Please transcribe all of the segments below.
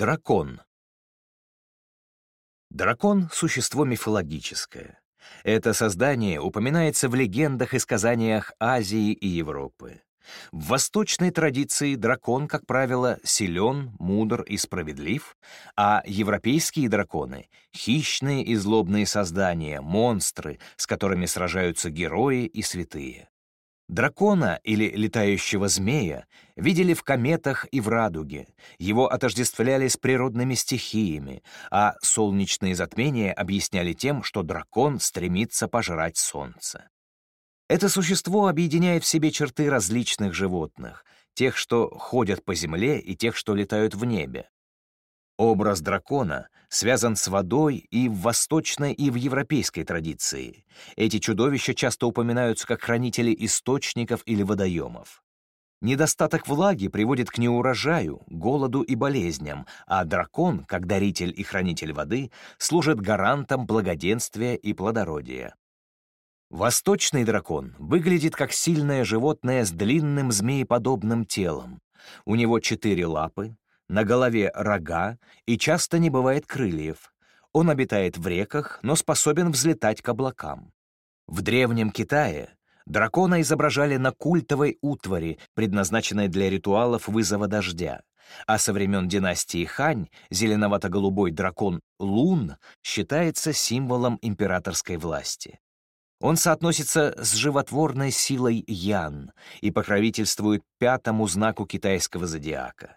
Дракон. Дракон — существо мифологическое. Это создание упоминается в легендах и сказаниях Азии и Европы. В восточной традиции дракон, как правило, силен, мудр и справедлив, а европейские драконы — хищные и злобные создания, монстры, с которыми сражаются герои и святые. Дракона или летающего змея видели в кометах и в радуге, его отождествляли с природными стихиями, а солнечные затмения объясняли тем, что дракон стремится пожрать солнце. Это существо объединяет в себе черты различных животных, тех, что ходят по земле, и тех, что летают в небе. Образ дракона связан с водой и в восточной, и в европейской традиции. Эти чудовища часто упоминаются как хранители источников или водоемов. Недостаток влаги приводит к неурожаю, голоду и болезням, а дракон, как даритель и хранитель воды, служит гарантом благоденствия и плодородия. Восточный дракон выглядит как сильное животное с длинным змееподобным телом. У него четыре лапы, на голове рога и часто не бывает крыльев. Он обитает в реках, но способен взлетать к облакам. В Древнем Китае дракона изображали на культовой утвари, предназначенной для ритуалов вызова дождя, а со времен династии Хань зеленовато-голубой дракон Лун считается символом императорской власти. Он соотносится с животворной силой Ян и покровительствует пятому знаку китайского зодиака.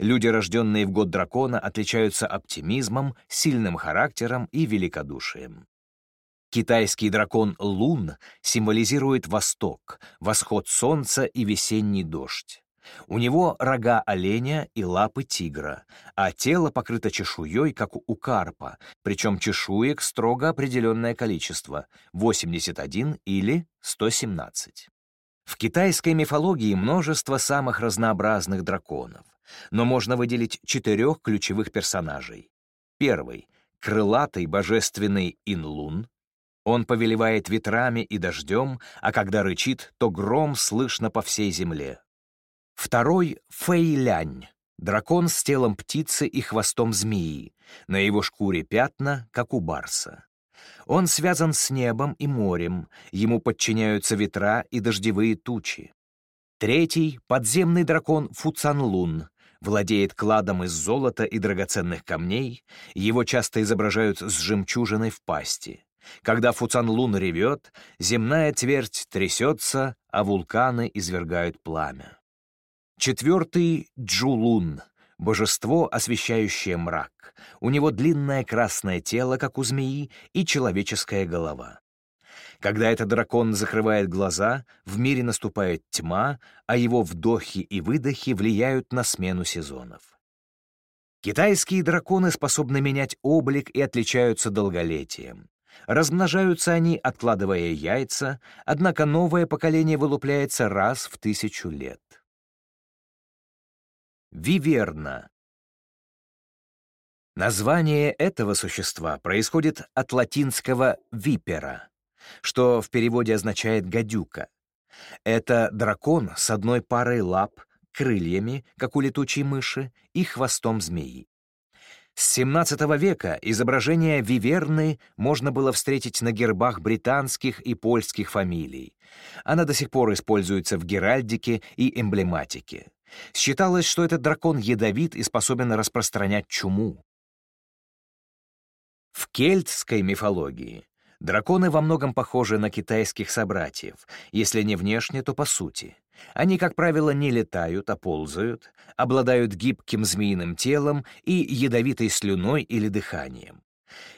Люди, рожденные в год дракона, отличаются оптимизмом, сильным характером и великодушием. Китайский дракон Лун символизирует Восток, восход солнца и весенний дождь. У него рога оленя и лапы тигра, а тело покрыто чешуей, как у карпа, причем чешуек строго определенное количество — 81 или 117. В китайской мифологии множество самых разнообразных драконов, но можно выделить четырех ключевых персонажей. Первый — крылатый божественный Инлун. Он повелевает ветрами и дождем, а когда рычит, то гром слышно по всей земле. Второй — Фэйлянь, дракон с телом птицы и хвостом змеи, на его шкуре пятна, как у барса. Он связан с небом и морем, ему подчиняются ветра и дождевые тучи. Третий — подземный дракон Фуцанлун, владеет кладом из золота и драгоценных камней, его часто изображают с жемчужиной в пасти. Когда Фуцанлун ревет, земная твердь трясется, а вулканы извергают пламя. Четвертый — Джулун, божество, освещающее мрак. У него длинное красное тело, как у змеи, и человеческая голова. Когда этот дракон закрывает глаза, в мире наступает тьма, а его вдохи и выдохи влияют на смену сезонов. Китайские драконы способны менять облик и отличаются долголетием. Размножаются они, откладывая яйца, однако новое поколение вылупляется раз в тысячу лет. Виверна. Название этого существа происходит от латинского «випера», что в переводе означает «гадюка». Это дракон с одной парой лап, крыльями, как у летучей мыши, и хвостом змеи. С XVII века изображение виверны можно было встретить на гербах британских и польских фамилий. Она до сих пор используется в геральдике и эмблематике. Считалось, что этот дракон ядовит и способен распространять чуму. В кельтской мифологии драконы во многом похожи на китайских собратьев, если не внешне, то по сути. Они, как правило, не летают, а ползают, обладают гибким змеиным телом и ядовитой слюной или дыханием.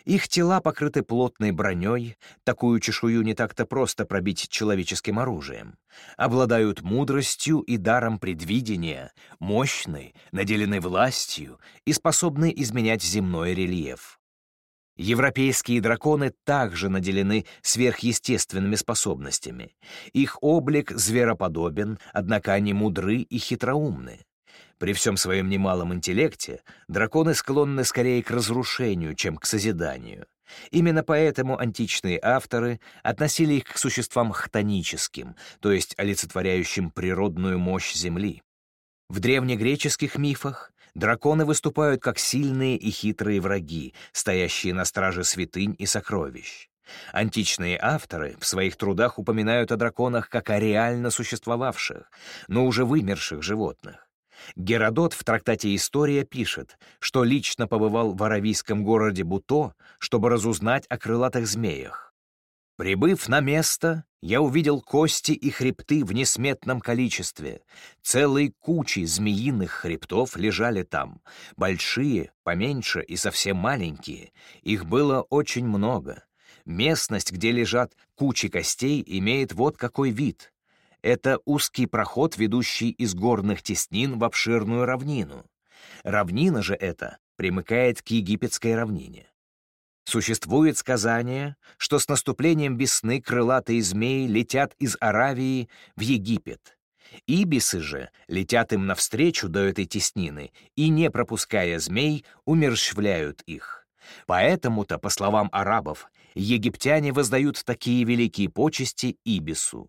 Их тела покрыты плотной броней, такую чешую не так-то просто пробить человеческим оружием. Обладают мудростью и даром предвидения, мощны, наделены властью и способны изменять земной рельеф. Европейские драконы также наделены сверхъестественными способностями. Их облик звероподобен, однако они мудры и хитроумны. При всем своем немалом интеллекте драконы склонны скорее к разрушению, чем к созиданию. Именно поэтому античные авторы относили их к существам хтоническим, то есть олицетворяющим природную мощь Земли. В древнегреческих мифах драконы выступают как сильные и хитрые враги, стоящие на страже святынь и сокровищ. Античные авторы в своих трудах упоминают о драконах как о реально существовавших, но уже вымерших животных. Геродот в трактате «История» пишет, что лично побывал в аравийском городе Буто, чтобы разузнать о крылатых змеях. Прибыв на место, я увидел кости и хребты в несметном количестве. Целые кучи змеиных хребтов лежали там. Большие, поменьше и совсем маленькие. Их было очень много. Местность, где лежат кучи костей, имеет вот какой вид. Это узкий проход, ведущий из горных теснин в обширную равнину. Равнина же эта примыкает к египетской равнине. Существует сказание, что с наступлением весны крылатые змеи летят из Аравии в Египет. Ибисы же летят им навстречу до этой теснины и, не пропуская змей, умерщвляют их. Поэтому-то, по словам арабов, египтяне воздают такие великие почести Ибису.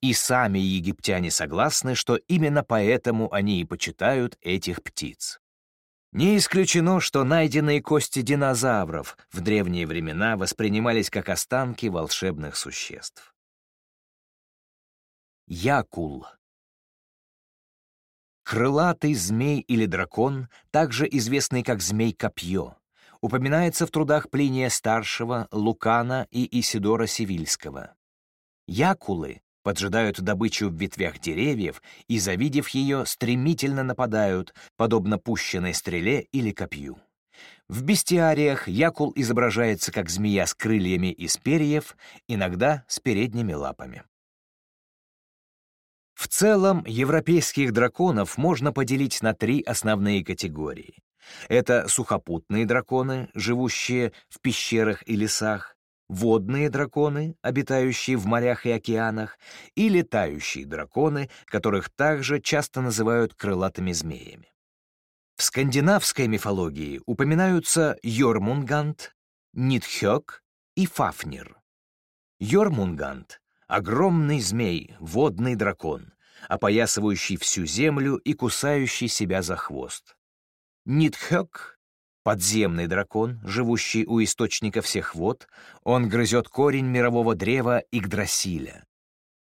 И сами египтяне согласны, что именно поэтому они и почитают этих птиц. Не исключено, что найденные кости динозавров в древние времена воспринимались как останки волшебных существ. Якул Крылатый змей или дракон, также известный как змей-копье, упоминается в трудах Плиния Старшего, Лукана и Исидора Сивильского. Якулы поджидают добычу в ветвях деревьев и, завидев ее, стремительно нападают, подобно пущенной стреле или копью. В бестиариях якул изображается как змея с крыльями из перьев, иногда с передними лапами. В целом, европейских драконов можно поделить на три основные категории. Это сухопутные драконы, живущие в пещерах и лесах, водные драконы, обитающие в морях и океанах, и летающие драконы, которых также часто называют крылатыми змеями. В скандинавской мифологии упоминаются Йормунгант, Нитхёк и Фафнир. Йормунгант — огромный змей, водный дракон, опоясывающий всю землю и кусающий себя за хвост. Нитхёк Подземный дракон, живущий у источника всех вод, он грызет корень мирового древа Игдрасиля.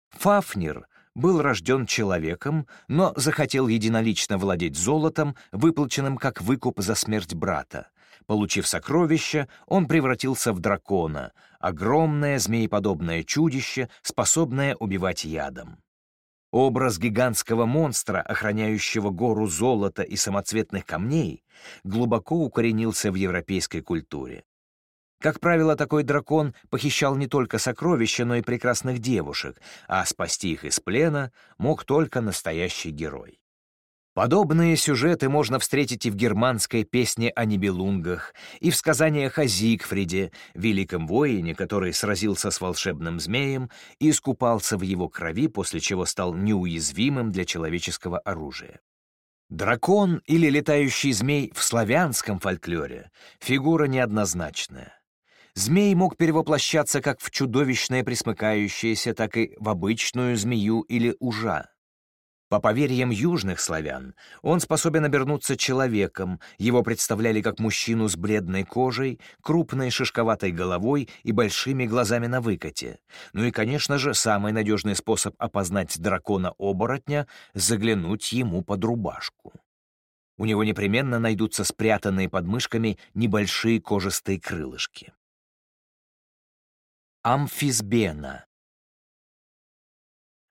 Фафнир был рожден человеком, но захотел единолично владеть золотом, выплаченным как выкуп за смерть брата. Получив сокровища, он превратился в дракона, огромное змееподобное чудище, способное убивать ядом. Образ гигантского монстра, охраняющего гору золота и самоцветных камней, глубоко укоренился в европейской культуре. Как правило, такой дракон похищал не только сокровища, но и прекрасных девушек, а спасти их из плена мог только настоящий герой. Подобные сюжеты можно встретить и в германской песне о Нибелунгах, и в сказаниях о Зигфриде, великом воине, который сразился с волшебным змеем и искупался в его крови, после чего стал неуязвимым для человеческого оружия. Дракон или летающий змей в славянском фольклоре — фигура неоднозначная. Змей мог перевоплощаться как в чудовищное присмыкающееся, так и в обычную змею или ужа. По поверьям южных славян, он способен обернуться человеком, его представляли как мужчину с бледной кожей, крупной шишковатой головой и большими глазами на выкате. Ну и, конечно же, самый надежный способ опознать дракона-оборотня — заглянуть ему под рубашку. У него непременно найдутся спрятанные под мышками небольшие кожистые крылышки. Амфисбена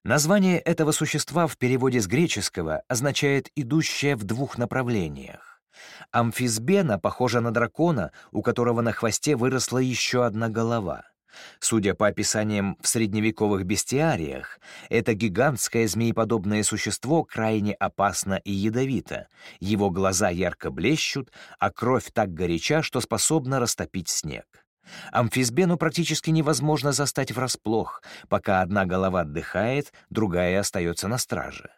Название этого существа в переводе с греческого означает «идущее в двух направлениях». Амфисбена похожа на дракона, у которого на хвосте выросла еще одна голова. Судя по описаниям в средневековых бестиариях, это гигантское змееподобное существо крайне опасно и ядовито. Его глаза ярко блещут, а кровь так горяча, что способна растопить снег. Амфисбену практически невозможно застать врасплох. Пока одна голова отдыхает, другая остается на страже.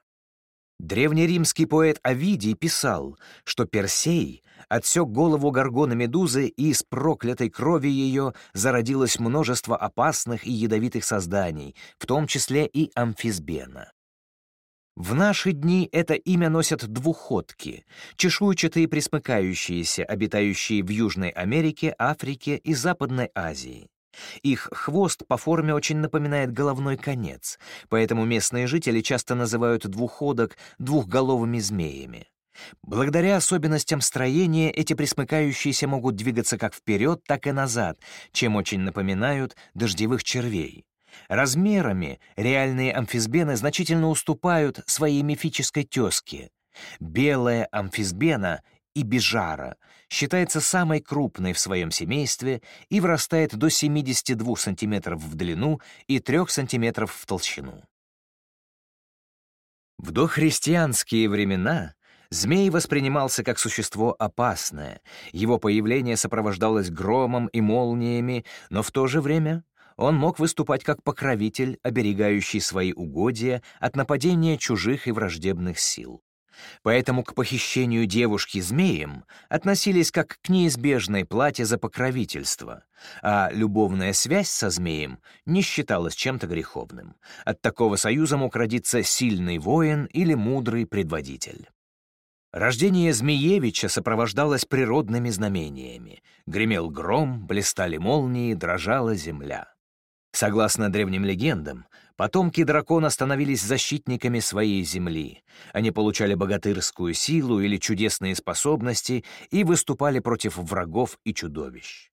Древнеримский поэт Овидий писал, что Персей отсек голову горгона Медузы, и из проклятой крови ее зародилось множество опасных и ядовитых созданий, в том числе и амфисбена. В наши дни это имя носят двуходки, чешуйчатые присмыкающиеся, обитающие в Южной Америке, Африке и Западной Азии. Их хвост по форме очень напоминает головной конец, поэтому местные жители часто называют двуходок двухголовыми змеями. Благодаря особенностям строения эти присмыкающиеся могут двигаться как вперед, так и назад, чем очень напоминают дождевых червей. Размерами реальные амфисбены значительно уступают своей мифической тезке. Белая амфисбена и бижара считается самой крупной в своем семействе и вырастает до 72 см в длину и 3 см в толщину. В дохристианские времена змей воспринимался как существо опасное, его появление сопровождалось громом и молниями, но в то же время он мог выступать как покровитель, оберегающий свои угодья от нападения чужих и враждебных сил. Поэтому к похищению девушки змеем относились как к неизбежной плате за покровительство, а любовная связь со змеем не считалась чем-то греховным. От такого союза мог родиться сильный воин или мудрый предводитель. Рождение Змеевича сопровождалось природными знамениями. Гремел гром, блистали молнии, дрожала земля. Согласно древним легендам, потомки дракона становились защитниками своей земли. Они получали богатырскую силу или чудесные способности и выступали против врагов и чудовищ.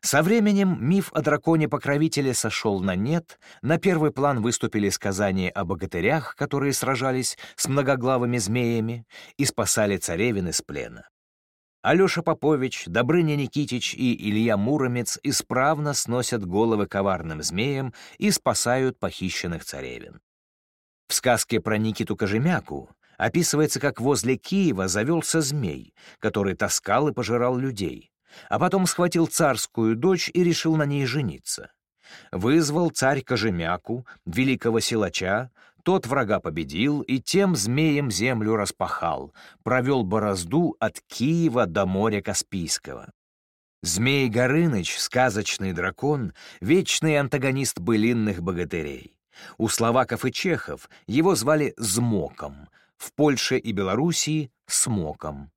Со временем миф о драконе-покровителе сошел на нет, на первый план выступили сказания о богатырях, которые сражались с многоглавыми змеями и спасали царевин из плена. Алёша Попович, Добрыня Никитич и Илья Муромец исправно сносят головы коварным змеям и спасают похищенных царевин. В сказке про Никиту Кожемяку описывается, как возле Киева завелся змей, который таскал и пожирал людей, а потом схватил царскую дочь и решил на ней жениться. Вызвал царь Кожемяку, великого силача, тот врага победил и тем змеем землю распахал, провел борозду от Киева до моря Каспийского. Змей Горыныч, сказочный дракон, вечный антагонист былинных богатырей. У словаков и чехов его звали Змоком, в Польше и Белоруссии — Смоком.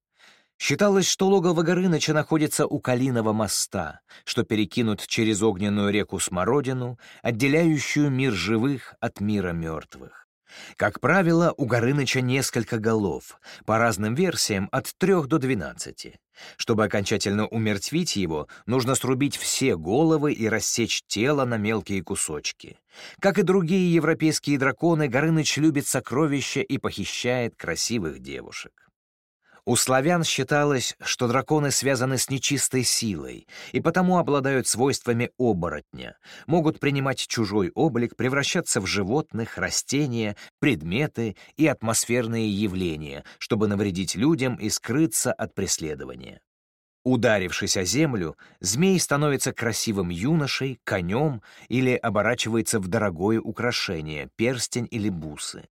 Считалось, что логово Горыныча находится у Калиного моста, что перекинут через огненную реку Смородину, отделяющую мир живых от мира мертвых. Как правило, у Горыныча несколько голов, по разным версиям от трех до двенадцати. Чтобы окончательно умертвить его, нужно срубить все головы и рассечь тело на мелкие кусочки. Как и другие европейские драконы, Горыныч любит сокровища и похищает красивых девушек. У славян считалось, что драконы связаны с нечистой силой и потому обладают свойствами оборотня, могут принимать чужой облик, превращаться в животных, растения, предметы и атмосферные явления, чтобы навредить людям и скрыться от преследования. Ударившись о землю, змей становится красивым юношей, конем или оборачивается в дорогое украшение, перстень или бусы.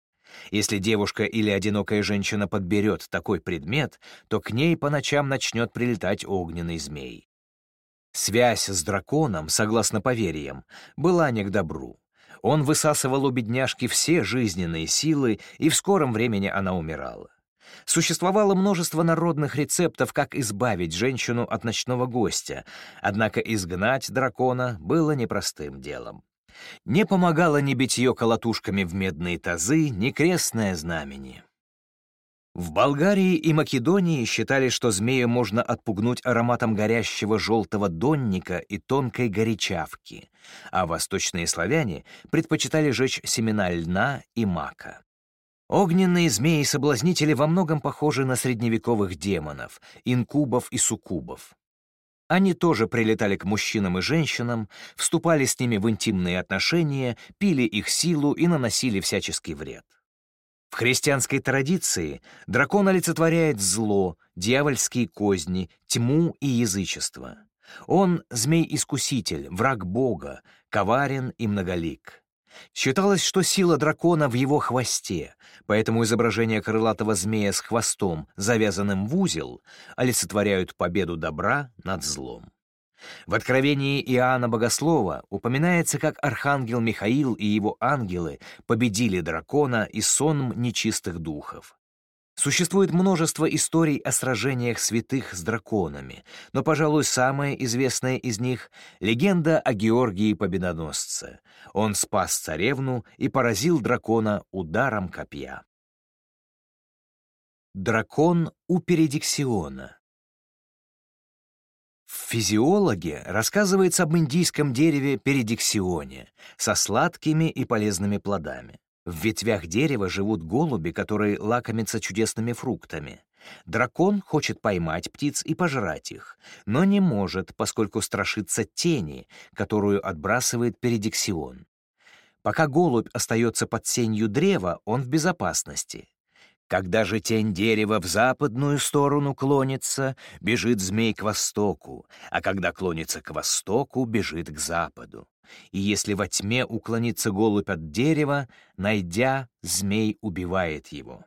Если девушка или одинокая женщина подберет такой предмет, то к ней по ночам начнет прилетать огненный змей. Связь с драконом, согласно поверьям, была не к добру. Он высасывал у бедняжки все жизненные силы, и в скором времени она умирала. Существовало множество народных рецептов, как избавить женщину от ночного гостя, однако изгнать дракона было непростым делом. Не помогало ни битье колотушками в медные тазы, ни крестное знамение. В Болгарии и Македонии считали, что змея можно отпугнуть ароматом горящего желтого донника и тонкой горячавки, а восточные славяне предпочитали жечь семена льна и мака. Огненные змеи-соблазнители во многом похожи на средневековых демонов, инкубов и суккубов. Они тоже прилетали к мужчинам и женщинам, вступали с ними в интимные отношения, пили их силу и наносили всяческий вред. В христианской традиции дракон олицетворяет зло, дьявольские козни, тьму и язычество. Он — змей-искуситель, враг Бога, коварен и многолик. Считалось, что сила дракона в его хвосте, поэтому изображение крылатого змея с хвостом, завязанным в узел, олицетворяют победу добра над злом. В Откровении Иоанна Богослова упоминается, как архангел Михаил и его ангелы победили дракона и сонм нечистых духов. Существует множество историй о сражениях святых с драконами, но, пожалуй, самая известная из них — легенда о Георгии Победоносце. Он спас царевну и поразил дракона ударом копья. Дракон у Передиксиона В физиологе рассказывается об индийском дереве передиксионе со сладкими и полезными плодами. В ветвях дерева живут голуби, которые лакомятся чудесными фруктами. Дракон хочет поймать птиц и пожрать их, но не может, поскольку страшится тени, которую отбрасывает передиксион. Пока голубь остается под сенью древа, он в безопасности. Когда же тень дерева в западную сторону клонится, бежит змей к востоку, а когда клонится к востоку, бежит к западу. И если во тьме уклонится голубь от дерева, найдя, змей убивает его.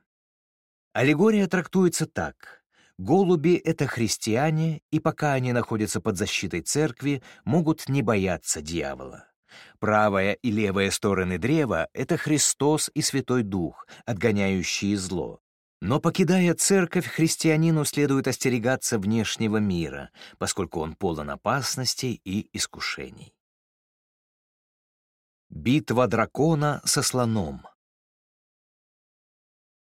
Аллегория трактуется так. Голуби — это христиане, и пока они находятся под защитой церкви, могут не бояться дьявола. Правая и левая стороны древа — это Христос и Святой Дух, отгоняющие зло. Но, покидая церковь, христианину следует остерегаться внешнего мира, поскольку он полон опасностей и искушений. Битва дракона со слоном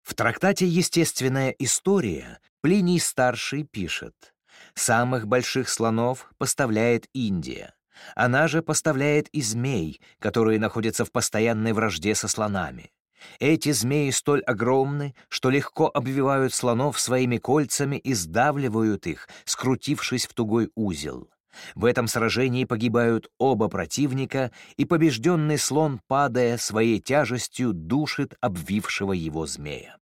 В трактате «Естественная история» Плиний-старший пишет, «Самых больших слонов поставляет Индия, она же поставляет и змей, которые находятся в постоянной вражде со слонами. Эти змеи столь огромны, что легко обвивают слонов своими кольцами и сдавливают их, скрутившись в тугой узел. В этом сражении погибают оба противника, и побежденный слон, падая своей тяжестью, душит обвившего его змея.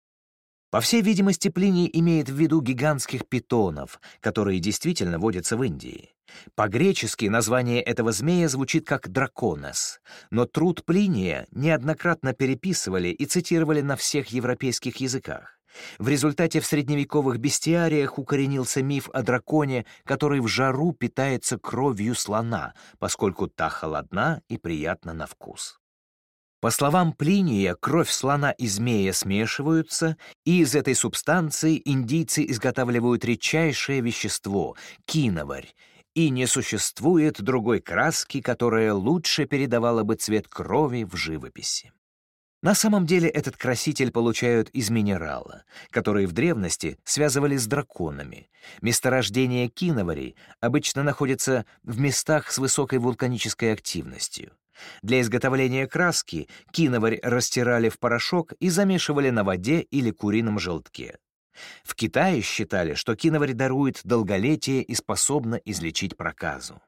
По всей видимости, Плиний имеет в виду гигантских питонов, которые действительно водятся в Индии. По-гречески название этого змея звучит как «драконос», но труд Плиния неоднократно переписывали и цитировали на всех европейских языках. В результате в средневековых бестиариях укоренился миф о драконе, который в жару питается кровью слона, поскольку та холодна и приятна на вкус. По словам Плиния, кровь слона и змея смешиваются, и из этой субстанции индийцы изготавливают редчайшее вещество — киноварь, и не существует другой краски, которая лучше передавала бы цвет крови в живописи. На самом деле этот краситель получают из минерала, который в древности связывали с драконами. Месторождение киноварей обычно находится в местах с высокой вулканической активностью. Для изготовления краски киноварь растирали в порошок и замешивали на воде или курином желтке. В Китае считали, что киноварь дарует долголетие и способна излечить проказу.